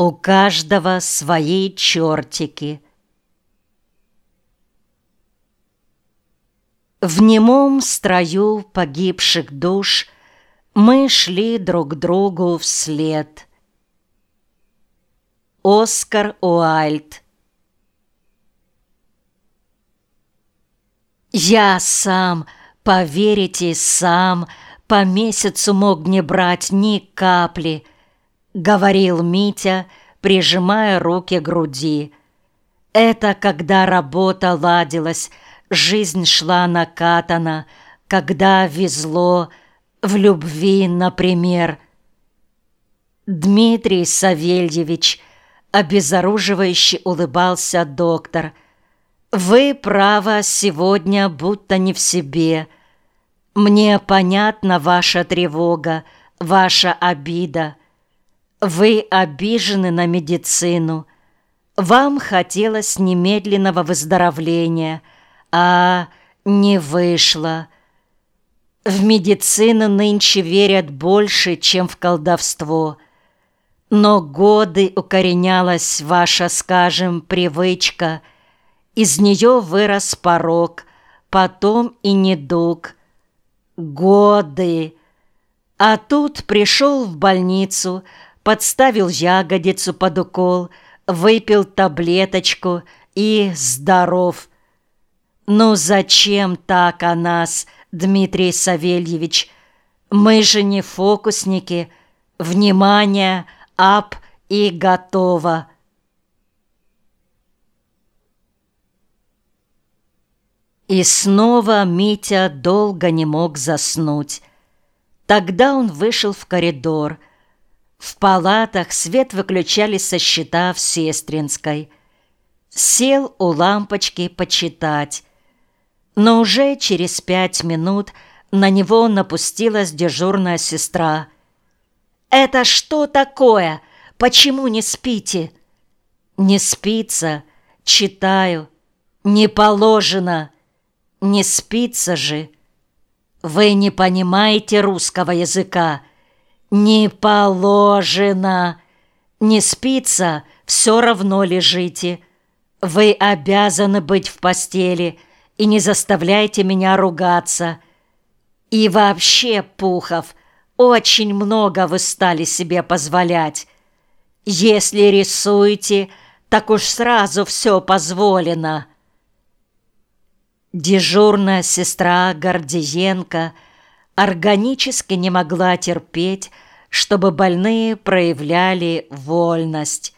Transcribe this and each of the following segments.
У каждого свои чертики. В немом строю погибших душ Мы шли друг другу вслед. Оскар Уайльд Я сам, поверите, сам По месяцу мог не брать ни капли —— говорил Митя, прижимая руки к груди. «Это когда работа ладилась, жизнь шла накатана, когда везло, в любви, например». Дмитрий Савельевич, обезоруживающе улыбался доктор. «Вы, право, сегодня будто не в себе. Мне понятна ваша тревога, ваша обида». Вы обижены на медицину. Вам хотелось немедленного выздоровления, а не вышло. В медицину нынче верят больше, чем в колдовство. Но годы укоренялась ваша, скажем, привычка. Из нее вырос порог, потом и недуг. Годы. А тут пришел в больницу – подставил ягодицу под укол, выпил таблеточку и здоров. Ну зачем так о нас, Дмитрий Савельевич? Мы же не фокусники. Внимание, ап и готово. И снова Митя долго не мог заснуть. Тогда он вышел в коридор – в палатах свет выключали со счета в Сестринской. Сел у лампочки почитать. Но уже через пять минут на него напустилась дежурная сестра. «Это что такое? Почему не спите?» «Не спится. Читаю. Не положено. Не спится же. Вы не понимаете русского языка». «Не положено! Не спится, все равно лежите. Вы обязаны быть в постели и не заставляйте меня ругаться. И вообще, Пухов, очень много вы стали себе позволять. Если рисуете, так уж сразу все позволено». Дежурная сестра Гордиенко – органически не могла терпеть, чтобы больные проявляли вольность.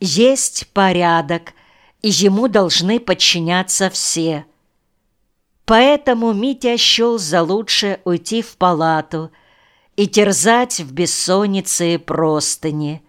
Есть порядок, и ему должны подчиняться все. Поэтому Митя счел за лучшее уйти в палату и терзать в бессоннице простыни.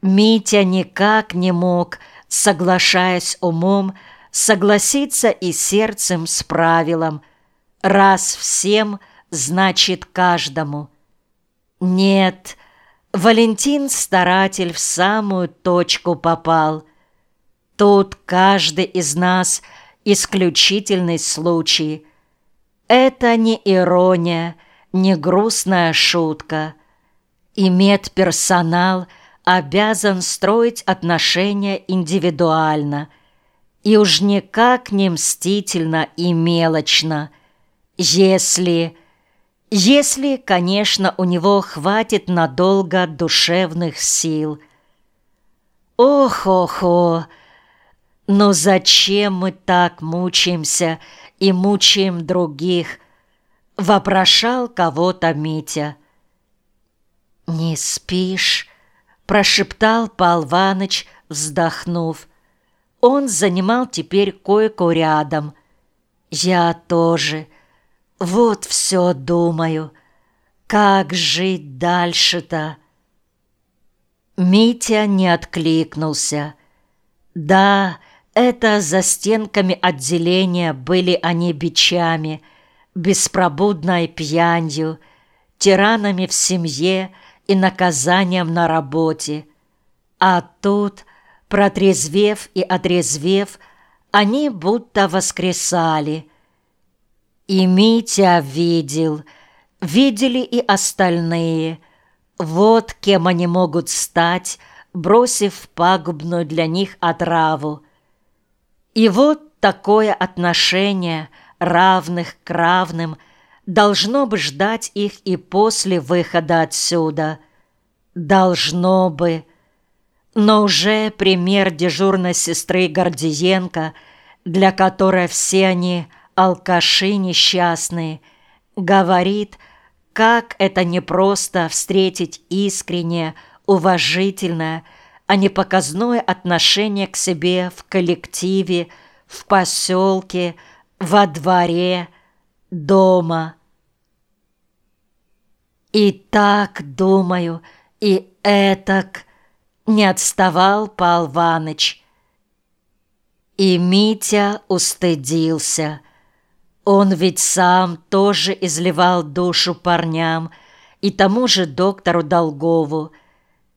Митя никак не мог, соглашаясь умом, согласиться и сердцем с правилом – Раз всем, значит каждому. Нет, Валентин старатель в самую точку попал. Тут каждый из нас исключительный случай. Это не ирония, не грустная шутка. И медперсонал обязан строить отношения индивидуально и уж никак не мстительно и мелочно – если... Если, конечно, у него хватит надолго душевных сил. Ох-охо! Но зачем мы так мучаемся и мучаем других? Вопрошал кого-то Митя. «Не спишь?» – прошептал Пал вздохнув. Он занимал теперь койку рядом. «Я тоже». Вот все думаю. Как жить дальше-то? Митя не откликнулся. Да, это за стенками отделения были они бичами, беспробудной пьянью, тиранами в семье и наказанием на работе. А тут, протрезвев и отрезвев, они будто воскресали – и Митя видел, видели и остальные. Вот кем они могут стать, бросив пагубную для них отраву. И вот такое отношение равных к равным должно бы ждать их и после выхода отсюда. Должно бы. Но уже пример дежурной сестры Гордиенко, для которой все они алкаши несчастные, говорит, как это непросто встретить искреннее, уважительное, а не показное отношение к себе в коллективе, в поселке, во дворе, дома. И так, думаю, и этак не отставал Пал Ваныч. И Митя устыдился. Он ведь сам тоже изливал душу парням и тому же доктору Долгову,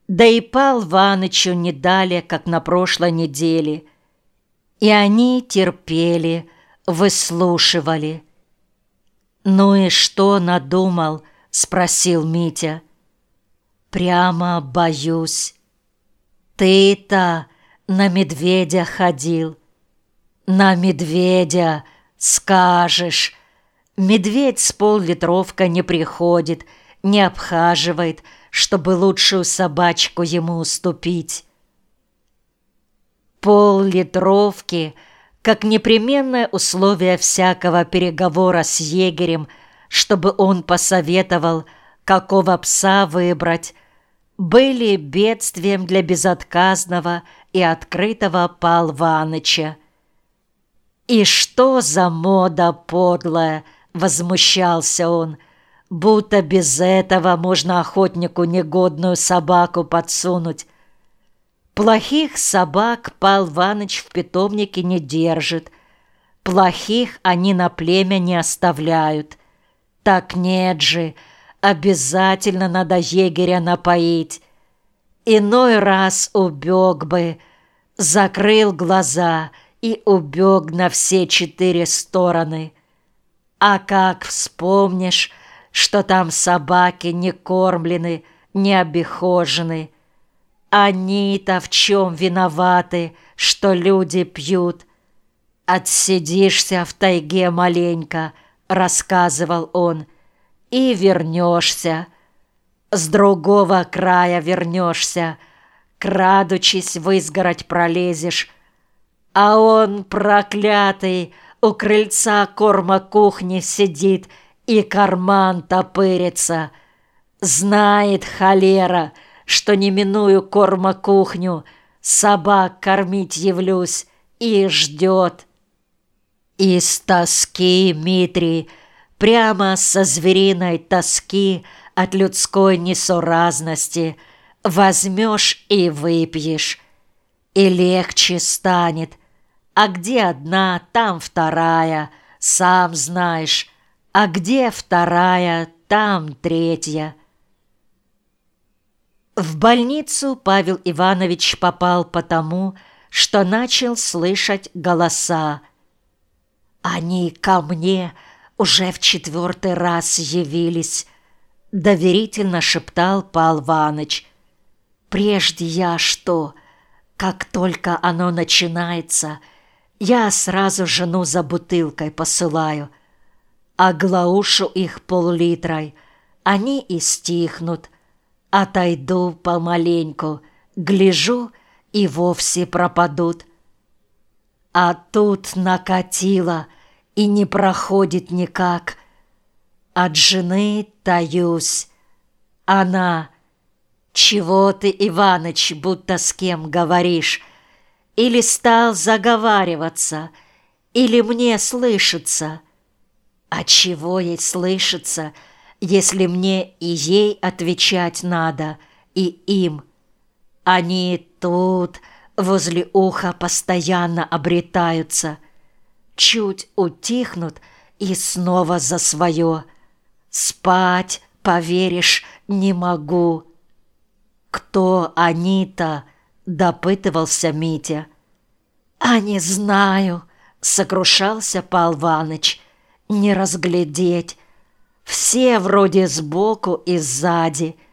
да и Пал Ванычу не дали, как на прошлой неделе. И они терпели, выслушивали. «Ну и что надумал?» — спросил Митя. «Прямо боюсь. Ты-то на медведя ходил. На медведя, скажешь. Медведь с поллитровка не приходит, не обхаживает, чтобы лучшую собачку ему уступить. Пол-литровки, как непременное условие всякого переговора с егерем, чтобы он посоветовал, какого пса выбрать, были бедствием для безотказного и открытого Пал Ваныча. «И что за мода подлая!» — возмущался он — будто без этого можно охотнику негодную собаку подсунуть. Плохих собак Пал Ваныч в питомнике не держит, плохих они на племя не оставляют. Так нет же, обязательно надо егеря напоить. Иной раз убег бы, закрыл глаза и убег на все четыре стороны. А как вспомнишь, что там собаки не кормлены, не обихожены. Они-то в чем виноваты, что люди пьют? Отсидишься в тайге маленько, рассказывал он, и вернешься. С другого края вернешься, крадучись в изгородь пролезешь, а он, проклятый, у крыльца корма кухни сидит — и карман топырится. Знает холера, что не миную корма кухню, собак кормить явлюсь и ждет. Из тоски, Митрий, прямо со звериной тоски от людской несуразности возьмешь и выпьешь, и легче станет. А где одна, там вторая, сам знаешь, а где вторая, там третья. В больницу Павел Иванович попал потому, что начал слышать голоса. «Они ко мне уже в четвертый раз явились», — доверительно шептал Пал Иваныч. «Прежде я что? Как только оно начинается, я сразу жену за бутылкой посылаю» оглаушу их пол-литрой, они и стихнут. Отойду помаленьку, гляжу, и вовсе пропадут. А тут накатило, и не проходит никак. От жены таюсь. Она... Чего ты, Иваныч, будто с кем говоришь? Или стал заговариваться, или мне слышится — а чего ей слышится, если мне и ей отвечать надо, и им? Они тут, возле уха, постоянно обретаются. Чуть утихнут и снова за свое. Спать, поверишь, не могу. Кто они-то? Допытывался Митя. А не знаю, сокрушался Пал Ваныч не разглядеть. Все вроде сбоку и сзади –